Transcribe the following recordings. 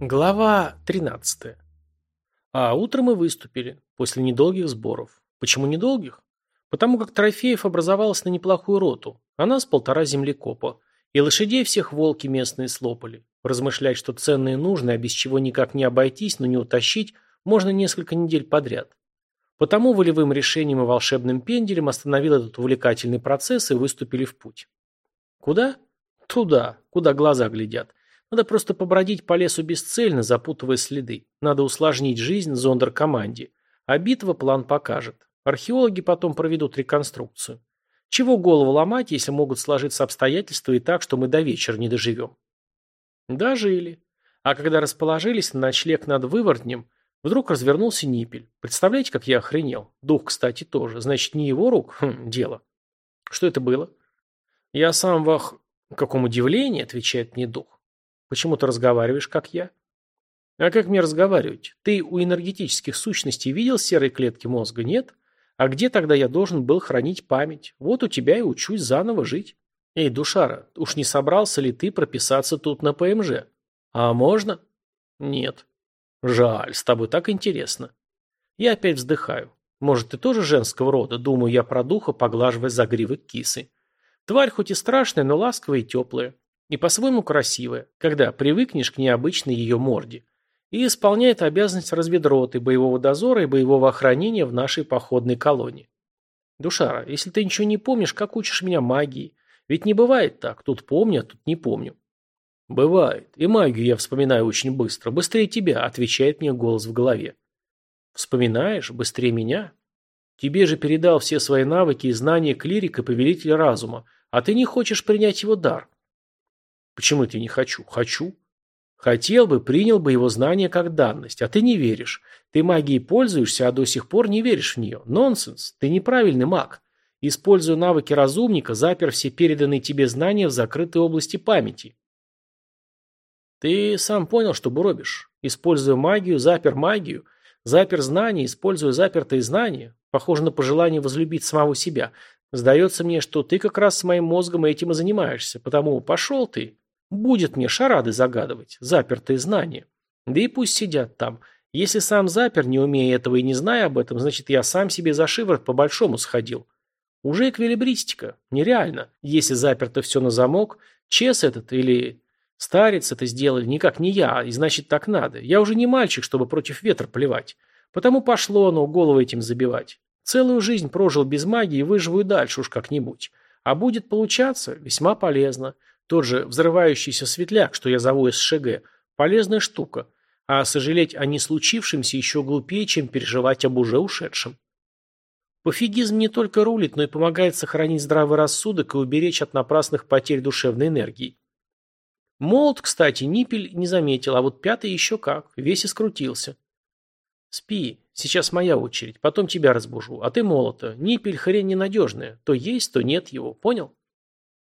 Глава 13. А утром мы выступили, после недолгих сборов. Почему недолгих? Потому как трофеев образовалось на неплохую роту, а нас полтора землекопа. И лошадей всех волки местные слопали. Размышлять, что ценные нужны, а без чего никак не обойтись, но не утащить, можно несколько недель подряд. Потому волевым решением и волшебным пенделем остановил этот увлекательный процесс и выступили в путь. Куда? Туда, куда глаза глядят. Надо просто побродить по лесу бесцельно, запутывая следы. Надо усложнить жизнь зондеркоманде. А битва план покажет. Археологи потом проведут реконструкцию. Чего голову ломать, если могут сложиться обстоятельства и так, что мы до вечера не доживем? Дожили. А когда расположились на ночлег над выворотнем, вдруг развернулся ниппель. Представляете, как я охренел? Дух, кстати, тоже. Значит, не его рук? Хм, дело. Что это было? Я сам вах... Каком удивлении, отвечает мне дух. Почему ты разговариваешь, как я? А как мне разговаривать? Ты у энергетических сущностей видел серые клетки мозга, нет? А где тогда я должен был хранить память? Вот у тебя и учусь заново жить. Эй, душара, уж не собрался ли ты прописаться тут на ПМЖ? А можно? Нет. Жаль, с тобой так интересно. Я опять вздыхаю. Может, ты тоже женского рода? Думаю я про духа, поглаживая загривок кисы. Тварь хоть и страшная, но ласковая и теплая. И по-своему красивая, когда привыкнешь к необычной ее морде. И исполняет обязанность разведроты, боевого дозора и боевого охранения в нашей походной колонии. Душара, если ты ничего не помнишь, как учишь меня магии? Ведь не бывает так, тут помню, а тут не помню. Бывает, и магию я вспоминаю очень быстро, быстрее тебя, отвечает мне голос в голове. Вспоминаешь? Быстрее меня? Тебе же передал все свои навыки и знания клирик и повелитель разума, а ты не хочешь принять его дар. Почему это я не хочу? Хочу. Хотел бы, принял бы его знания как данность, а ты не веришь. Ты магией пользуешься, а до сих пор не веришь в нее. Нонсенс. Ты неправильный маг. Используя навыки разумника, запер все переданные тебе знания в закрытой области памяти. Ты сам понял, что буробишь. Используя магию, запер магию. Запер знания, используя запертые знания. Похоже на пожелание возлюбить самого себя. Сдается мне, что ты как раз с моим мозгом этим и занимаешься. Потому пошел ты. Будет мне шарады загадывать, запертые знания. Да и пусть сидят там. Если сам запер, не умея этого и не зная об этом, значит, я сам себе за шиворот по-большому сходил. Уже эквилибристика. Нереально. Если заперто все на замок, Чес этот или старец это сделали никак не я, и значит так надо. Я уже не мальчик, чтобы против ветра плевать. Потому пошло оно голову этим забивать. Целую жизнь прожил без магии выживу и дальше уж как-нибудь. А будет получаться весьма полезно. Тот же взрывающийся светляк, что я зову СШГ, полезная штука, а сожалеть о не случившемся еще глупее, чем переживать об уже ушедшем. Пофигизм не только рулит, но и помогает сохранить здравый рассудок и уберечь от напрасных потерь душевной энергии. Молот, кстати, Ниппель не заметил, а вот пятый еще как, весь и скрутился. Спи, сейчас моя очередь, потом тебя разбужу, а ты молота. Ниппель хрень ненадежная, то есть, то нет его, понял?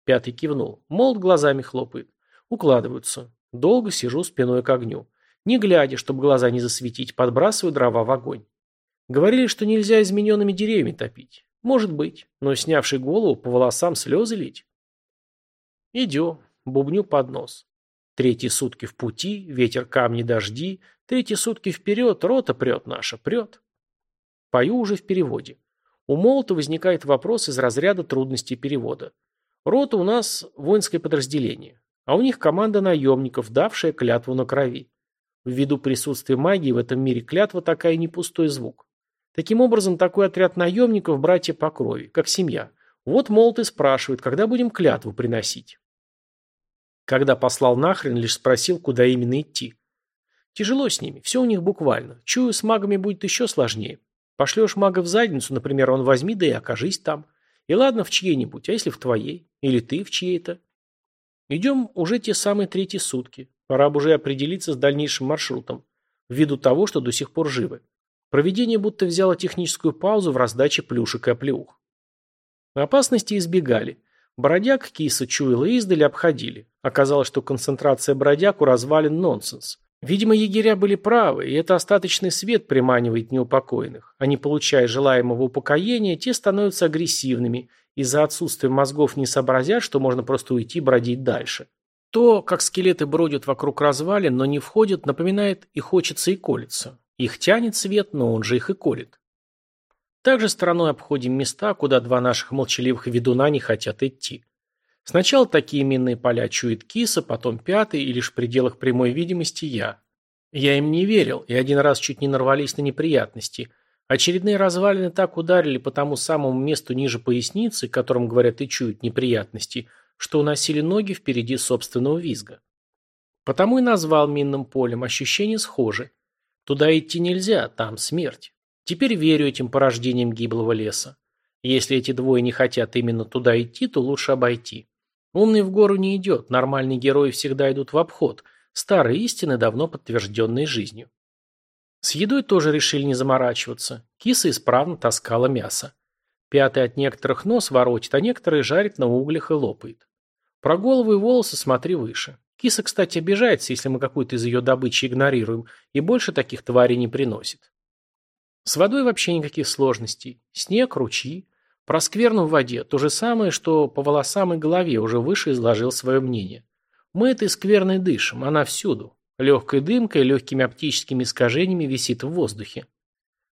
Пятый кивнул. Молот глазами хлопает. Укладываются. Долго сижу спиной к огню. Не глядя, чтобы глаза не засветить, подбрасываю дрова в огонь. Говорили, что нельзя измененными деревьями топить. Может быть, но снявший голову, по волосам слезы лить. Идем. Бубню под нос. Третьи сутки в пути, ветер, камни, дожди. Третьи сутки вперед, рота прет наша, прет. Пою уже в переводе. У Молота возникает вопрос из разряда трудностей перевода. Рота у нас воинское подразделение, а у них команда наемников, давшая клятву на крови. Ввиду присутствия магии в этом мире клятва такая не пустой звук. Таким образом, такой отряд наемников – братья по крови, как семья. Вот Молот и спрашивает, когда будем клятву приносить. Когда послал нахрен, лишь спросил, куда именно идти. Тяжело с ними, все у них буквально. Чую, с магами будет еще сложнее. Пошлешь мага в задницу, например, он возьми да и окажись там. И ладно в чьей-нибудь, а если в твоей? Или ты в чьей-то? Идем уже те самые третьи сутки. Пора бы уже определиться с дальнейшим маршрутом, ввиду того, что до сих пор живы. Проведение будто взяло техническую паузу в раздаче плюшек и оплеух. Опасности избегали. Бродяг киса чуяла издали обходили. Оказалось, что концентрация бродяг у развалин нонсенс. Видимо, егеря были правы, и это остаточный свет приманивает неупокоенных. Они, получая желаемого упокоения, те становятся агрессивными из-за отсутствия мозгов не сообразят, что можно просто уйти бродить дальше. То, как скелеты бродят вокруг развалин, но не входят, напоминает и хочется, и колется. Их тянет свет, но он же их и колет. Также стороной обходим места, куда два наших молчаливых ведуна не хотят идти. Сначала такие минные поля чует киса, потом пятый, и лишь в пределах прямой видимости я. Я им не верил, и один раз чуть не нарвались на неприятности. Очередные развалины так ударили по тому самому месту ниже поясницы, которым, говорят, и чуют неприятности, что уносили ноги впереди собственного визга. Потому и назвал минным полем, ощущения схожи. Туда идти нельзя, там смерть. Теперь верю этим порождениям гиблого леса. Если эти двое не хотят именно туда идти, то лучше обойти. Умный в гору не идет, нормальные герои всегда идут в обход. Старые истины, давно подтвержденные жизнью. С едой тоже решили не заморачиваться. Киса исправно таскала мясо. Пятый от некоторых нос воротит, а некоторые жарит на углях и лопает. Про голову и волосы смотри выше. Киса, кстати, обижается, если мы какую-то из ее добычи игнорируем, и больше таких тварей не приносит. С водой вообще никаких сложностей. Снег, ручьи. Про скверну в воде то же самое, что по волосам и голове уже выше изложил свое мнение. Мы этой скверной дышим, она всюду. Легкой дымкой, легкими оптическими искажениями висит в воздухе.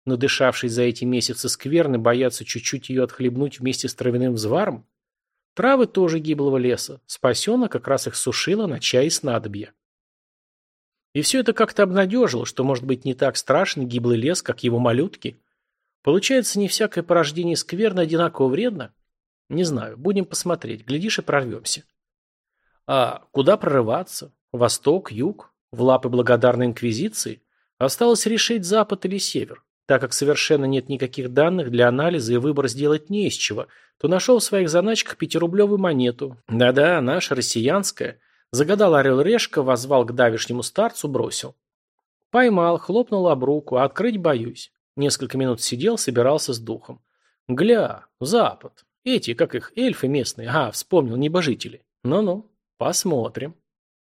Надышавшись за эти месяцы скверны, боятся чуть-чуть ее отхлебнуть вместе с травяным взваром? Травы тоже гиблого леса. Спасена как раз их сушила на чай и снадобья. И все это как-то обнадежило, что может быть не так страшен гиблый лес, как его малютки. Получается, не всякое порождение скверно одинаково вредно? Не знаю, будем посмотреть, глядишь и прорвемся. А куда прорываться? Восток, юг? В лапы благодарной инквизиции? Осталось решить запад или север. Так как совершенно нет никаких данных для анализа и выбор сделать не из чего, то нашел в своих заначках пятирублевую монету. Да-да, наша, россиянская. Загадал орел решка, возвал к давишнему старцу, бросил. Поймал, хлопнул об руку, открыть боюсь. Несколько минут сидел, собирался с духом. Гля, запад. Эти, как их, эльфы местные. А, вспомнил, небожители. Ну-ну, посмотрим.